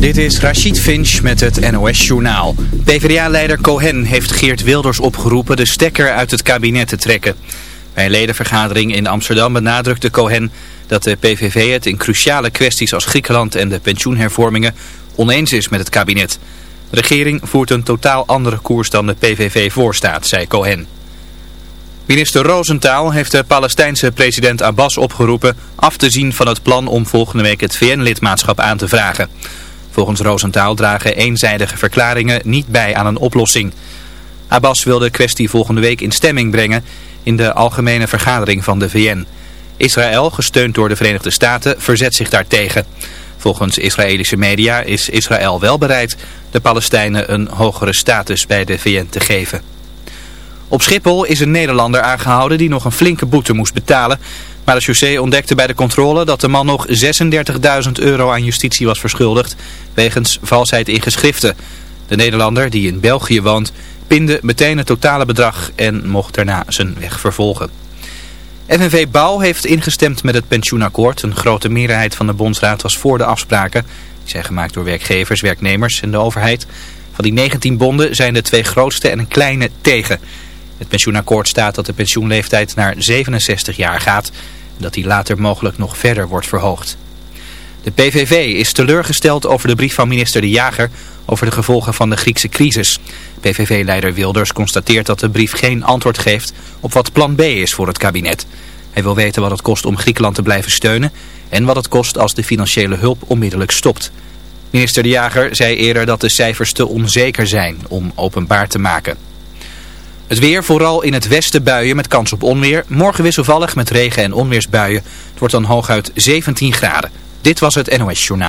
Dit is Rachid Finch met het NOS-journaal. PvdA-leider Cohen heeft Geert Wilders opgeroepen de stekker uit het kabinet te trekken. Bij een ledenvergadering in Amsterdam benadrukte Cohen dat de PVV het in cruciale kwesties als Griekenland en de pensioenhervormingen oneens is met het kabinet. De regering voert een totaal andere koers dan de PVV voorstaat, zei Cohen. Minister Roosentaal heeft de Palestijnse president Abbas opgeroepen af te zien van het plan om volgende week het VN-lidmaatschap aan te vragen. Volgens Roosentaal dragen eenzijdige verklaringen niet bij aan een oplossing. Abbas wil de kwestie volgende week in stemming brengen in de algemene vergadering van de VN. Israël, gesteund door de Verenigde Staten, verzet zich daartegen. Volgens Israëlische media is Israël wel bereid de Palestijnen een hogere status bij de VN te geven. Op Schiphol is een Nederlander aangehouden die nog een flinke boete moest betalen. Maar de chaussee ontdekte bij de controle dat de man nog 36.000 euro aan justitie was verschuldigd wegens valsheid in geschriften. De Nederlander, die in België woont, pinde meteen het totale bedrag en mocht daarna zijn weg vervolgen. FNV Bouw heeft ingestemd met het pensioenakkoord. Een grote meerderheid van de bondsraad was voor de afspraken. Die zijn gemaakt door werkgevers, werknemers en de overheid. Van die 19 bonden zijn de twee grootste en een kleine tegen. Het pensioenakkoord staat dat de pensioenleeftijd naar 67 jaar gaat en dat die later mogelijk nog verder wordt verhoogd. De PVV is teleurgesteld over de brief van minister De Jager over de gevolgen van de Griekse crisis. PVV-leider Wilders constateert dat de brief geen antwoord geeft op wat plan B is voor het kabinet. Hij wil weten wat het kost om Griekenland te blijven steunen en wat het kost als de financiële hulp onmiddellijk stopt. Minister De Jager zei eerder dat de cijfers te onzeker zijn om openbaar te maken. Het weer, vooral in het westen buien met kans op onweer. Morgen wisselvallig met regen- en onweersbuien. Het wordt dan hooguit 17 graden. Dit was het NOS Journaal.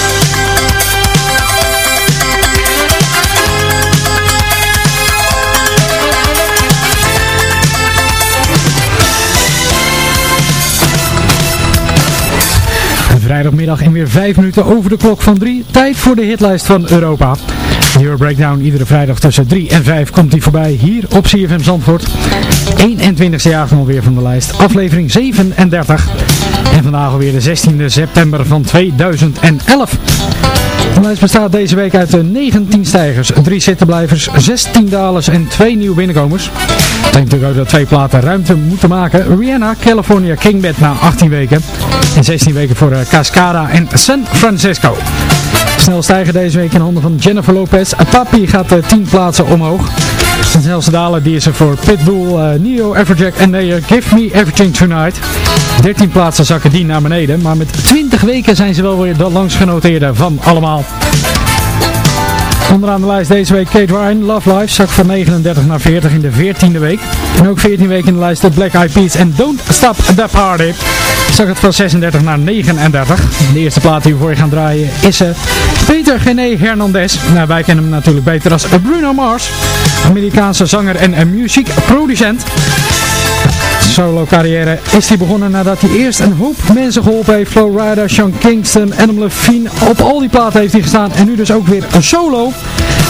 Vrijdagmiddag en weer 5 minuten over de klok van 3. Tijd voor de hitlijst van Europa. Euro Breakdown iedere vrijdag tussen 3 en 5 komt die voorbij hier op CFM Zandvoort. 21ste jaar alweer van de lijst. Aflevering 37. En vandaag alweer de 16e september van 2011. De lijst bestaat deze week uit de 19 stijgers, 3 zittenblijvers, 16 dalers en 2 nieuwe binnenkomers. Dat betekent natuurlijk ook dat twee platen ruimte moeten maken. Rihanna, California Kingbed na 18 weken. En 16 weken voor uh, Cascada en San Francisco. Snel stijgen deze week in handen van Jennifer Lopez. Papi gaat uh, 10 plaatsen omhoog. De snelste daler die is er voor Pitbull, uh, Neo, Everjack en Nayer. Give Me Everything Tonight. 13 plaatsen zakken die naar beneden. Maar met 20 weken zijn ze wel weer de langsgenoteerde van allemaal. Onderaan de lijst deze week Kate Ryan, Love Life, zak van 39 naar 40 in de 14e week. En ook 14 weken in de lijst de Black Eyed Peas en Don't Stop the Party. Zak het van 36 naar 39. De eerste plaat die we voor je gaan draaien is uh, Peter Gené Hernandez. Nou, wij kennen hem natuurlijk beter als Bruno Mars. Amerikaanse zanger en muziekproducent solo carrière is hij begonnen nadat hij eerst een hoop mensen geholpen heeft. Flowrider, Sean Kingston, Adam Levine. Op al die platen heeft hij gestaan en nu dus ook weer een solo.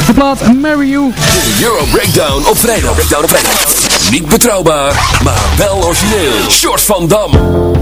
De plaat Marry You. De Euro Breakdown op vrijdag. Breakdown op vrijdag. Niet betrouwbaar, maar wel origineel. Short van Dam.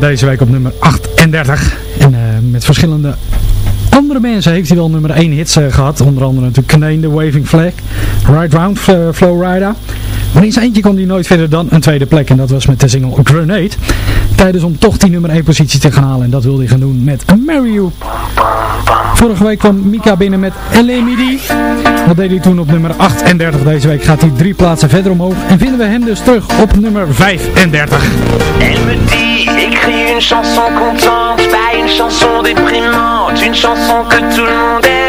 Deze week op nummer 38. En uh, met verschillende andere mensen heeft hij wel nummer 1 hits eh, gehad. Onder andere natuurlijk Knane, The Waving Flag, Right Round, uh, Flowrider. Maar in zijn eentje kon hij nooit verder dan een tweede plek. En dat was met de single Grenade. Tijdens om toch die nummer 1 positie te gaan halen. En dat wilde hij gaan doen met Marry You. Vorige week kwam Mika binnen met Midi. Dat deed hij toen op nummer 38. Deze week gaat hij drie plaatsen verder omhoog. En vinden we hem dus terug op nummer 35. Elle me dit, écris une chanson contente, pas une chanson déprimante, une chanson que tout le monde aime.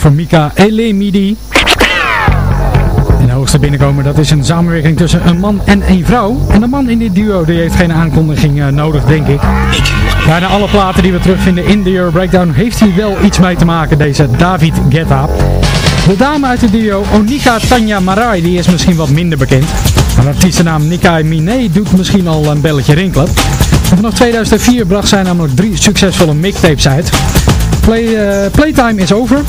Nummer 35 voor Mika Elemidi. En de hoogste binnenkomer, dat is een samenwerking tussen een man en een vrouw. En de man in dit duo, die heeft geen aankondiging eh, nodig, denk ik. Bijna alle platen die we terugvinden in de Euro Breakdown heeft hij wel iets mee te maken, deze David Guetta. De dame uit het duo, Onika Tanja Marai, die is misschien wat minder bekend. Haar artiestennaam Nikai Mine doet misschien al een belletje rinkelen. En vanaf 2004 bracht zij namelijk drie succesvolle mixtapes uit. Play, eh, Playtime is over,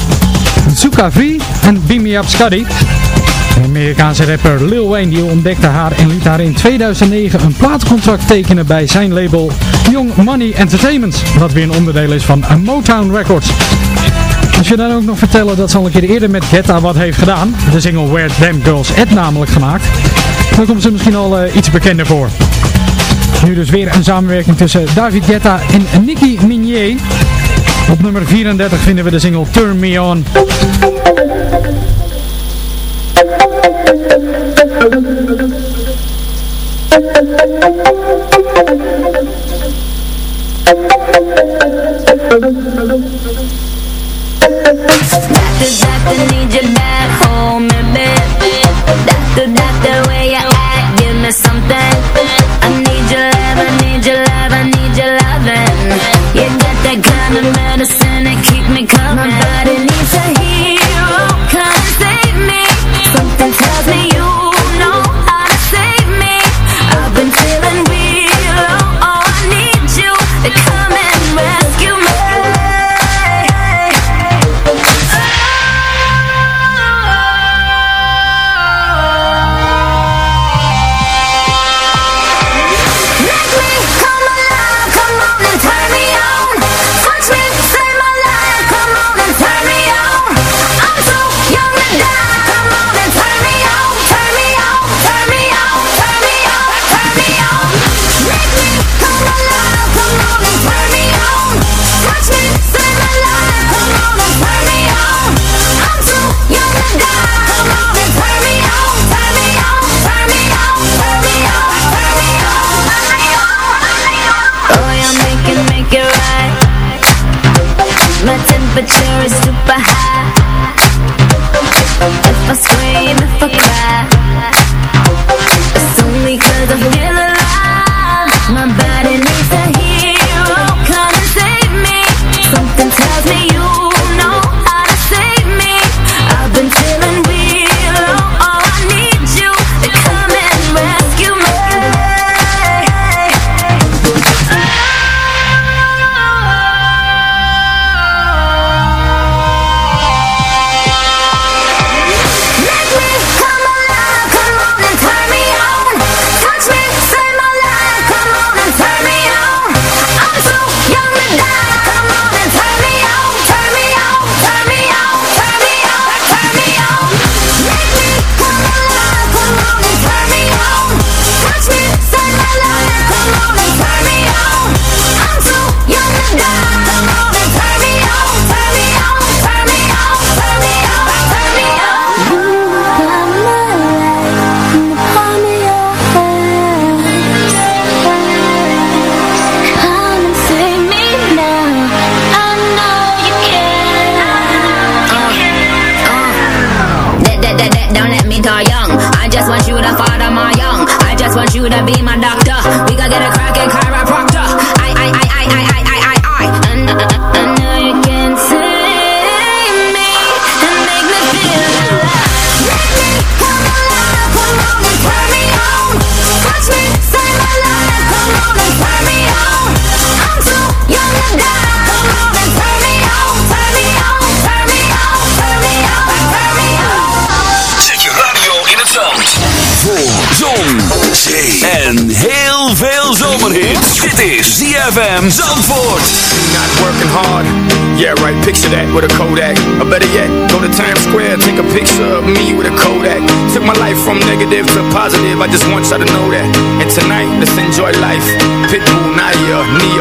Zuka Free en Beam Me Up Scuddy. De Amerikaanse rapper Lil Wayne die ontdekte haar en liet haar in 2009 een plaatcontract tekenen bij zijn label Young Money Entertainment, wat weer een onderdeel is van Motown Records. Als je dan ook nog vertellen dat ze al een keer eerder met Guetta wat heeft gedaan, de single Where Them Girls At namelijk gemaakt, dan komt ze misschien al eh, iets bekender voor. Nu dus weer een samenwerking tussen David Guetta en Nicki Minaj. Op nummer 34 vinden we de single Turn Me On. Just want y'all to know that. And tonight, let's enjoy life. Pitbull, Naya, Nia.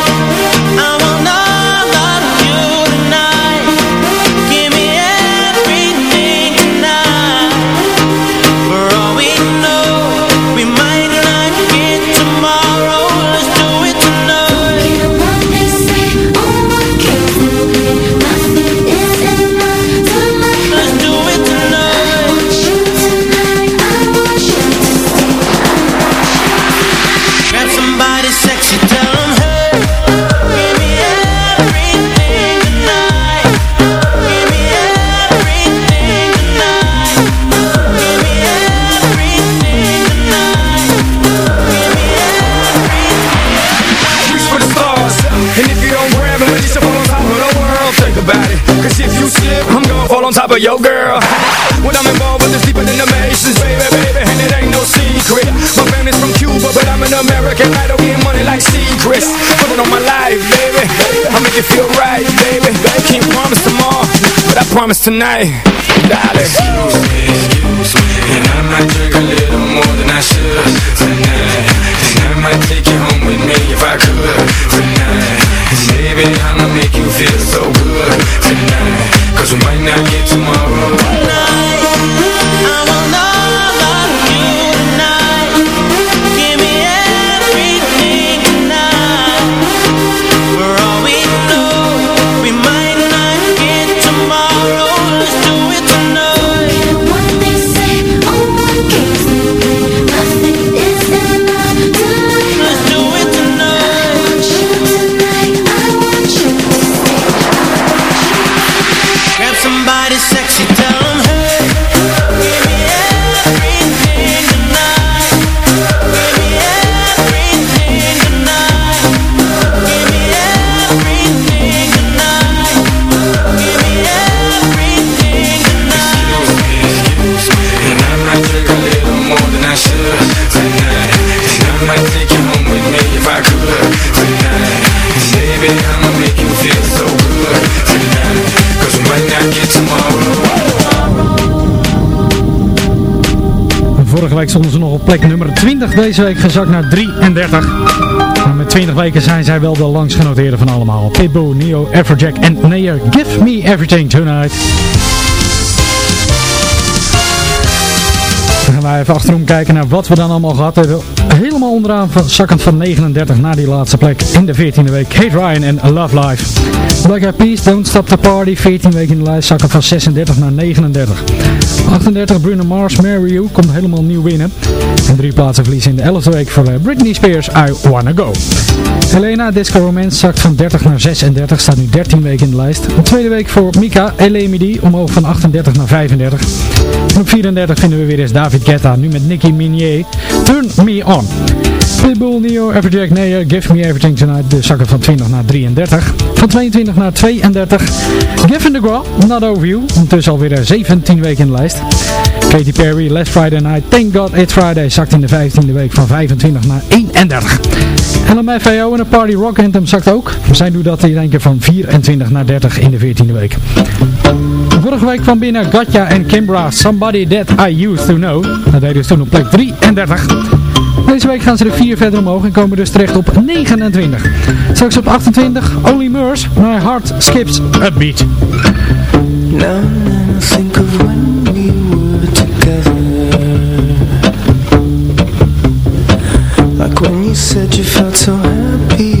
On top of your girl. When I'm involved with this deeper than the Masons, baby, baby, and it ain't no secret. My family's from Cuba, but I'm an American idol, getting money like secrets. Put it on my life, baby. I make it feel right, baby. Can't promise tomorrow, but I promise tonight, darling. Excuse me, excuse me, and I might drink a little more than I should tonight. And I might take you home plek nummer 20. Deze week gezakt naar 33. Maar met 20 weken zijn zij wel de langst genoteerde van allemaal. Pitbull, Neo, Afrojack en Naya. Give me everything tonight. Dan gaan wij even achterom kijken naar wat we dan allemaal gehad hebben. Helemaal onderaan van, zakkend van 39 naar die laatste plek in de 14e week. Kate Ryan en Love Life. Black Eyed Peas, Don't Stop the Party. 14 weken in de lijst, zakken van 36 naar 39. 38 Bruno Mars, Mary You, komt helemaal nieuw binnen. En drie plaatsen verliezen in de 11e week voor eh, Britney Spears, I Wanna Go. Helena, Disco Romance, zakt van 30 naar 36, staat nu 13 weken in de lijst. De tweede week voor Mika, Elemidi, omhoog van 38 naar 35. En op 34 vinden we weer eens David Guetta, nu met Nicki Minaj, Turn Me On. Pitbull, Neo, Everjack, Naya, Give Me Everything Tonight, de zakken van 20 naar 33. Van 22 naar 32. Gavin DeGraw, Not Over You, ondertussen alweer eh, 17 weken in de lijst. Katy Perry, Last Friday Night, Thank God It's Friday, zakt in de 15e week van 25 naar 31. En VO en de Party Rock Anthem zakt ook. Zij doet dat in één keer van 24 naar 30 in de 14e week. Vorige week kwam binnen Gatja en Kimbra, Somebody That I Used To Know. Dat deden ze toen op plek 33. Deze week gaan ze er 4 verder omhoog en komen dus terecht op 29. Straks op 28, Only Murs, My Heart Skips a Beat. Now think of when said you felt so happy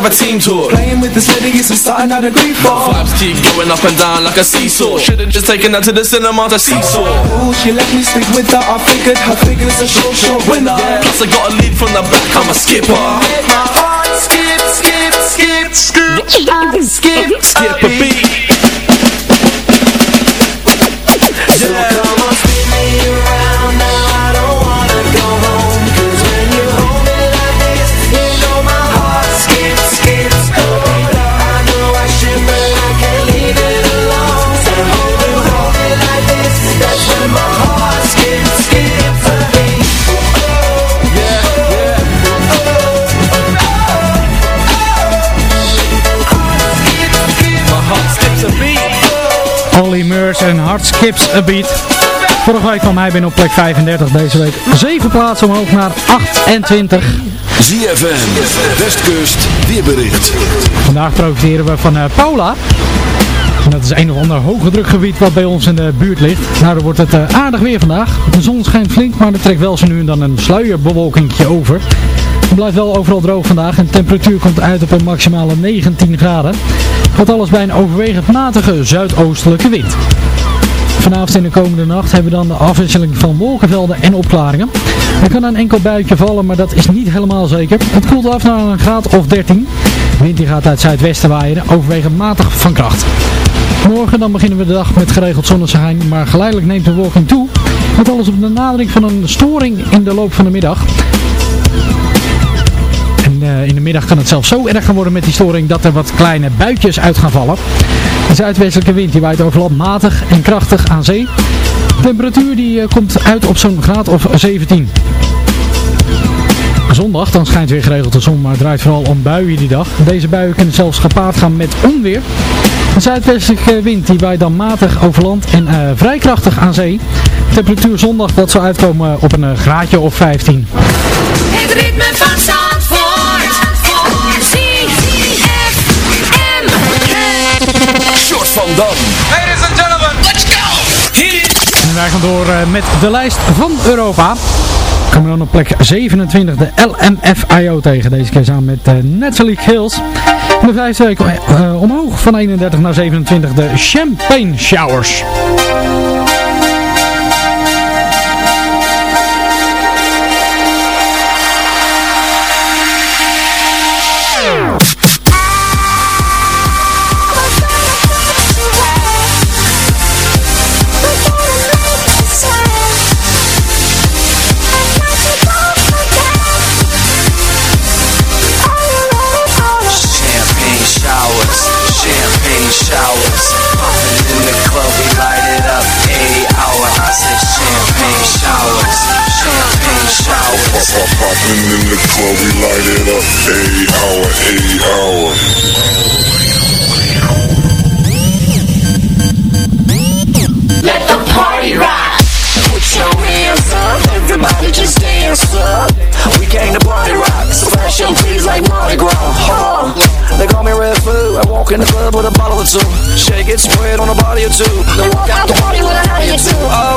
Have a team talk. Playing with this lady is starting out a grief ball. Vibes keep going up and down like a seesaw. Should've just taken that to the cinema to seesaw. Ooh, she let me stick with her. I figured her figure's a sure, sure winner. Plus I got a lead from the back, I'm a skipper. Make my heart skip, skip, skip, skip, skip, Skip a beat. Murs en Hard Skips a Beat. Vorige week kwam hij binnen op plek 35. Deze week 7 plaatsen omhoog naar 28. ZFM, Westkust, weerbericht. Vandaag profiteren we van eh, Paula. En dat is een of ander hoge drukgebied wat bij ons in de buurt ligt. Nou, dan wordt het eh, aardig weer vandaag. De zon schijnt flink, maar er trekt wel zo nu en dan een sluierbewolkingje over. Het blijft wel overal droog vandaag en de temperatuur komt uit op een maximale 19 graden. Wat alles bij een overwegend matige zuidoostelijke wind. Vanavond en de komende nacht hebben we dan de afwisseling van wolkenvelden en opklaringen. Er kan een enkel buitje vallen, maar dat is niet helemaal zeker. Het koelt af naar een graad of 13. De wind die gaat uit zuidwesten waaien, overwegend matig van kracht. Morgen dan beginnen we de dag met geregeld zonneschijn, maar geleidelijk neemt de wolking toe. Met alles op de nadering van een storing in de loop van de middag. En eh, in de middag kan het zelfs zo erg gaan worden met die storing dat er wat kleine buitjes uit gaan vallen. De zuidwestelijke wind die waait over land matig en krachtig aan zee. De temperatuur die eh, komt uit op zo'n graad of 17. Zondag dan schijnt weer geregeld de zon, maar het draait vooral om buien die dag. Deze buien kunnen zelfs gepaard gaan met onweer. De zuidwestelijke wind die waait dan matig over land en eh, vrij krachtig aan zee. Temperatuur zondag dat zal uitkomen op een graadje of 15. Het ritme van Zandvoort. Van Dam. Ladies and gentlemen, let's go. Hit it. En wij gaan door eh, met de lijst van Europa. We komen dan op plek 27 de LMFIO tegen. Deze keer samen met uh, Natalie Hills. In de vijfde week eh, omhoog van 31 naar 27 de Champagne Showers. Popping in the club, we light it up. Eight hour, eight hour. Let the party rock. Put your hands up, everybody just dance up. We came to party rock, so flash your titties like Mardi Gras. Oh, they call me Red Foo. I walk in the club with a bottle or two. Shake it, spread on a body or two. Then walk out the party with a hottie or two. Oh,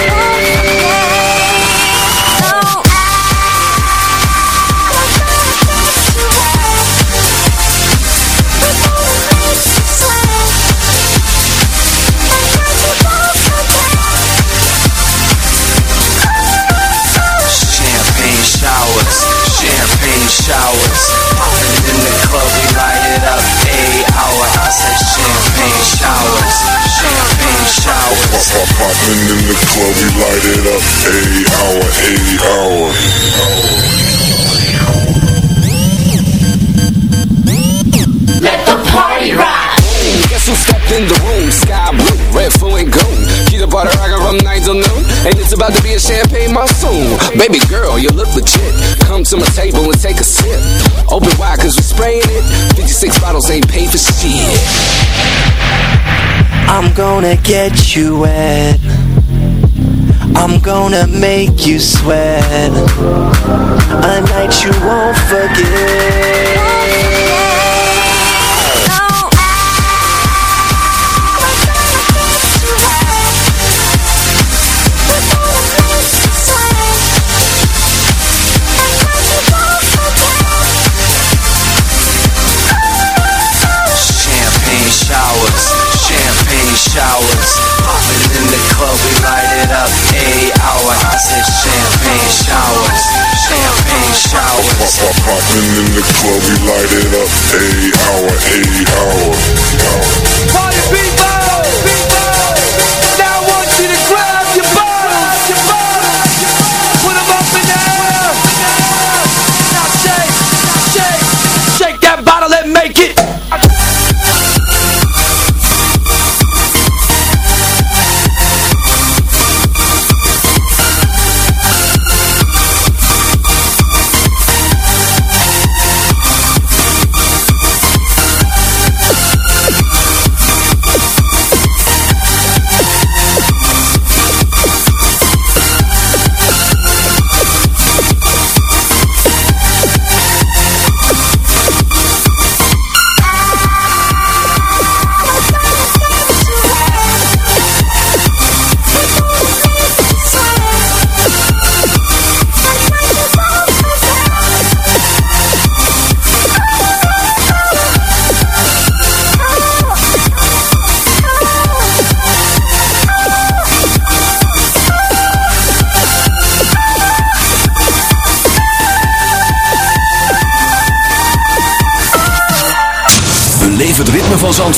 Showers, champagne showers. Popping in the club, we light it up. Eight hour, eight hour. Let the party rock. Guess who stepped in the room? Sky blue, red, full and gold. Keep the party rockin' from 9 till noon. And it's about to be a champagne monsoon. Baby girl, you look legit. Come to my table and take a sip. Open wide, cause we spraying it. 56 bottles ain't paid for shit. I'm gonna get you wet. I'm gonna make you sweat. A night you won't forget. In the club, we light it up. Eight hour, I said champagne showers, champagne showers. Popping in the club, we light it up. Eight hour, eight hour. Party people!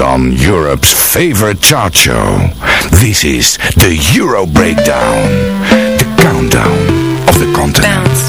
On Europe's favorite chart show. This is the Euro Breakdown, the countdown of the continent. Op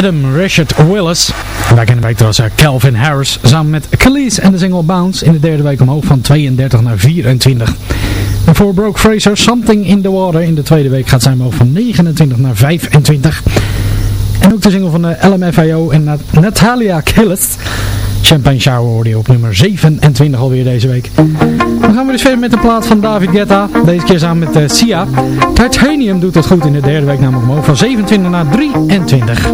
Adam Rashad Willis. Wij kennen wij trouwens Calvin Harris samen met Khalees en de single Bounce in de derde week omhoog van 32 naar 24. En voor Broke Fraser Something in the Water in de tweede week gaat zij omhoog van 29 naar 25. En ook de single van de LMFAO en Nat Natalia Killis. Champagne Shower hoorde op nummer 27 alweer deze week. Dan gaan we dus verder met de plaat van David Guetta. Deze keer samen met uh, Sia. Titanium doet het goed in de derde week namelijk omhoog van 27 naar 23.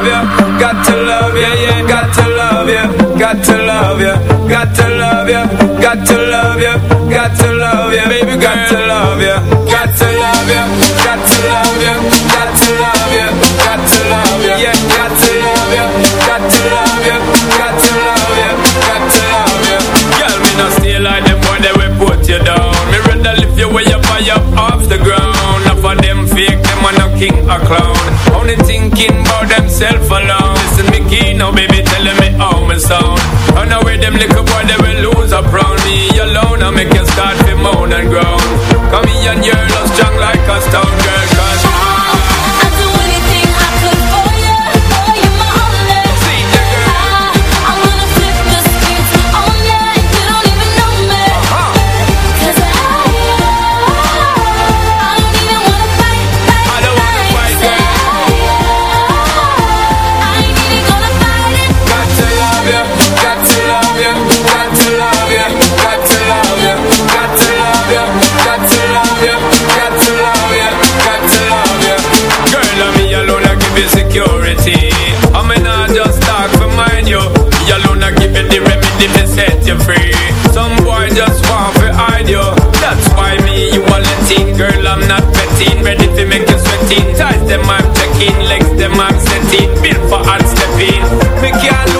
love you, got to love you, yeah, got to love you, got to love you, got to love you, got to love you, got to love you, baby, got to love you, got to love you, got to love you, got to love you, got to love you, yeah, got to love you, got to love you, got to love you, got to love you. Girl, me not stay like them boy that will put you down. Me rather lift you way up, high up off the ground. Enough of them fake, them are no king a clown. Themself alone. Listen, me key now, baby, telling me how me sound. Run away, them little boy, they will lose up round me alone. I make you start to moan and groan. Come here and you're Me can't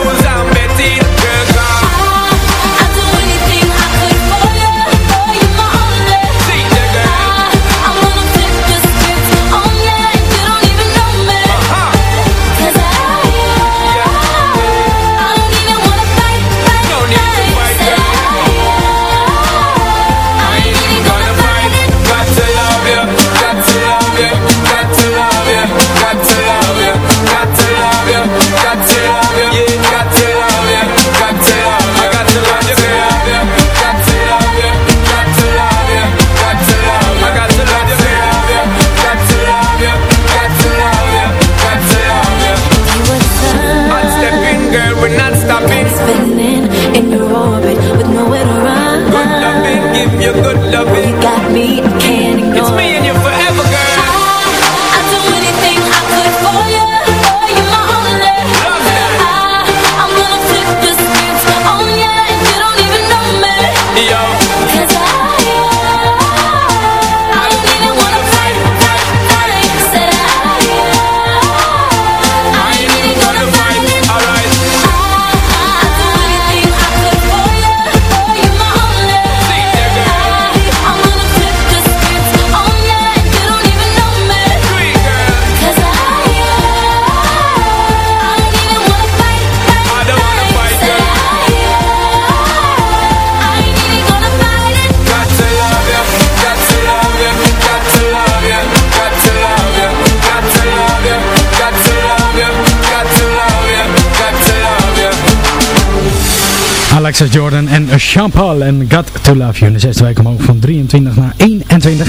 Alexis Jordan en Sean Paul en Got To Love You. In de zesde week omhoog van 23 naar 21.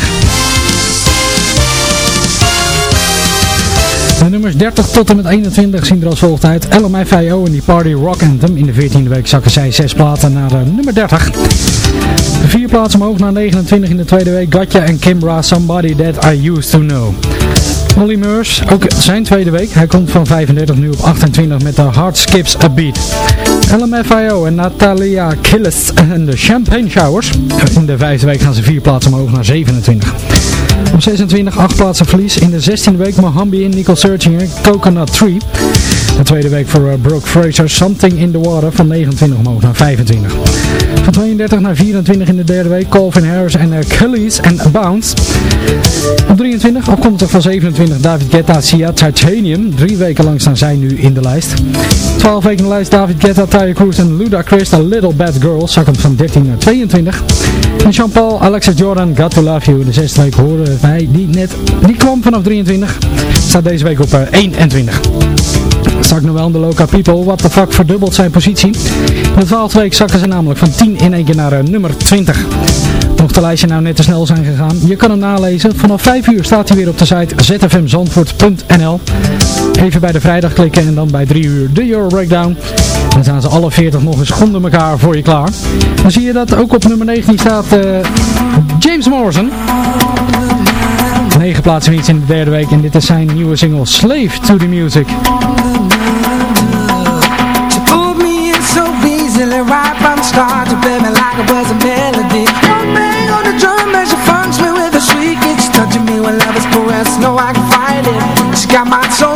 De nummers 30 tot en met 21 zien er als volgt uit. LMFAO en die Party Rock Anthem. In de 14e week zakken zij 6 platen naar eh, nummer 30. Vier plaatsen omhoog naar 29 in de tweede week. Gotcha en Kimbra, Somebody That I Used To Know. Molly Meurs, ook zijn tweede week. Hij komt van 35 nu op 28 met de Hard Skips A Beat. LMFAO en Natalia Killis en de Champagne Showers. In de vijfde week gaan ze vier plaatsen omhoog naar 27. Op 26 acht plaatsen verlies. In de 16e week Mohambi en Nicole Searchinger, Coconut Tree. De tweede week voor uh, Brooke Fraser, Something in the Water van 29 omhoog naar 25. Van 32 naar 24 in de derde week Calvin Harris en uh, en Bounce. Op 23 afkomstig van 27 David Guetta, Sia, Titanium. Drie weken lang staan zij nu in de lijst. 12 weken in de lijst David Guetta, En Ludacris, The Little Bad Girl. Zakkend van 13 naar 22. En Jean-Paul, Alexa Jordan, Got To Love You. De zesde week horen wij die net, die kwam vanaf 23. Staat deze week op uh, 21. Zak Noel en de Loca People, what the fuck, verdubbelt zijn positie. In de twaalfde week zakken ze namelijk van 10 in één keer naar uh, nummer 20. Mocht de lijstje nou net te snel zijn gegaan, je kan hem nalezen. Vanaf 5 uur staat hij weer op de site zfmzandvoort.nl Even bij de vrijdag klikken en dan bij 3 uur de Euro Breakdown. Dan staan ze alle 40 nog eens onder elkaar voor je klaar. Dan zie je dat ook op nummer 19 staat uh, James Morrison. 9 plaatsen iets in de derde week en dit is zijn nieuwe single Slave to the Music. start to play me like it was a melody. One bang on the drum as she funks me with a shriek It's touching me when love is caressed, no I can fight it. She got my soul,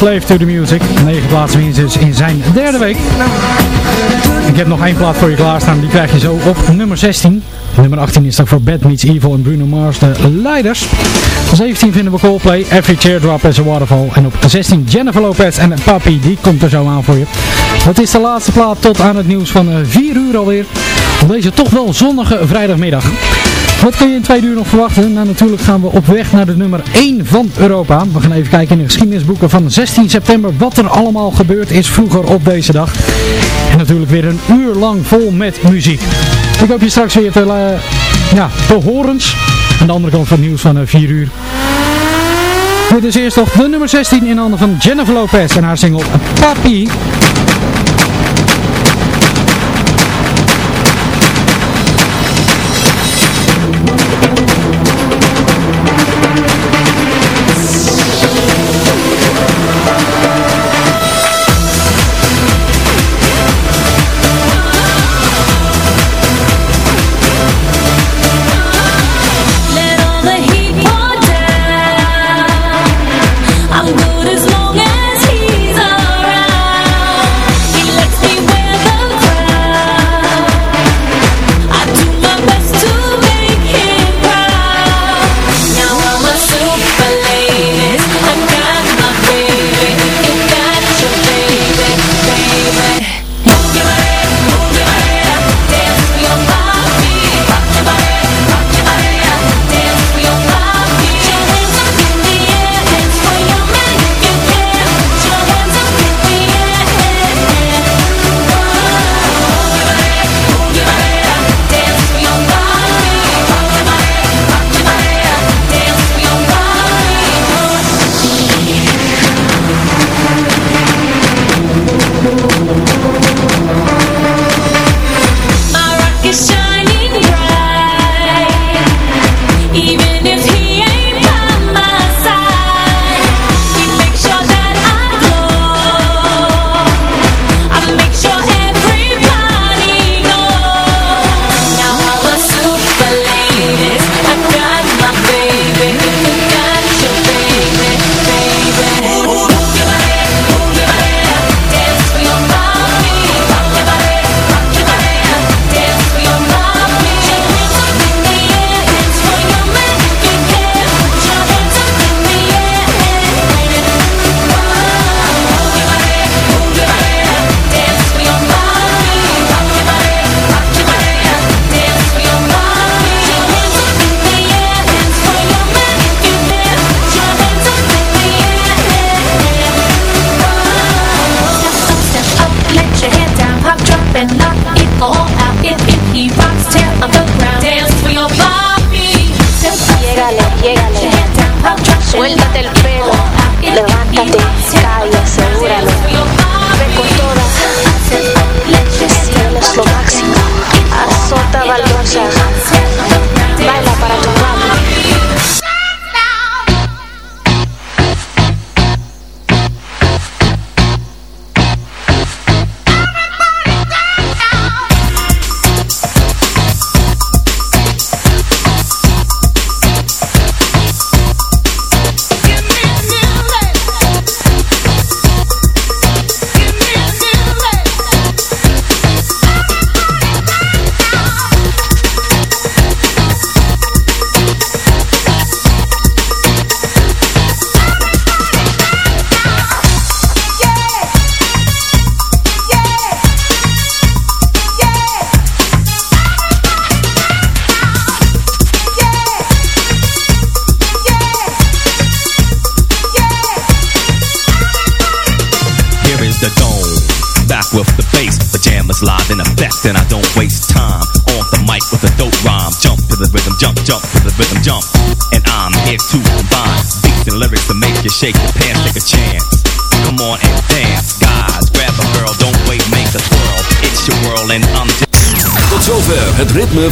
Slave to the Music. 9 plaatsen winst dus in zijn derde week. Ik heb nog één plaat voor je klaarstaan. Die krijg je zo op nummer 16. Nummer 18 is dat voor Bad Meets Evil en Bruno Mars, de leiders. Op 17 vinden we Coldplay, Every Teardrop is a Waterfall. En op 16 Jennifer Lopez en Papi, die komt er zo aan voor je. Dat is de laatste plaat tot aan het nieuws van eh, 4 uur alweer. Op deze toch wel zonnige vrijdagmiddag. Wat kun je in twee uur nog verwachten? Nou, natuurlijk gaan we op weg naar de nummer 1 van Europa. We gaan even kijken in de geschiedenisboeken van 16 september wat er allemaal gebeurd is vroeger op deze dag. En natuurlijk weer een uur lang vol met muziek. Ik hoop je straks weer te, uh, ja, te horens. Aan de andere kant van het nieuws van eh, 4 uur. Dit is eerst nog de nummer 16 in handen van Jennifer Lopez en haar single Papi.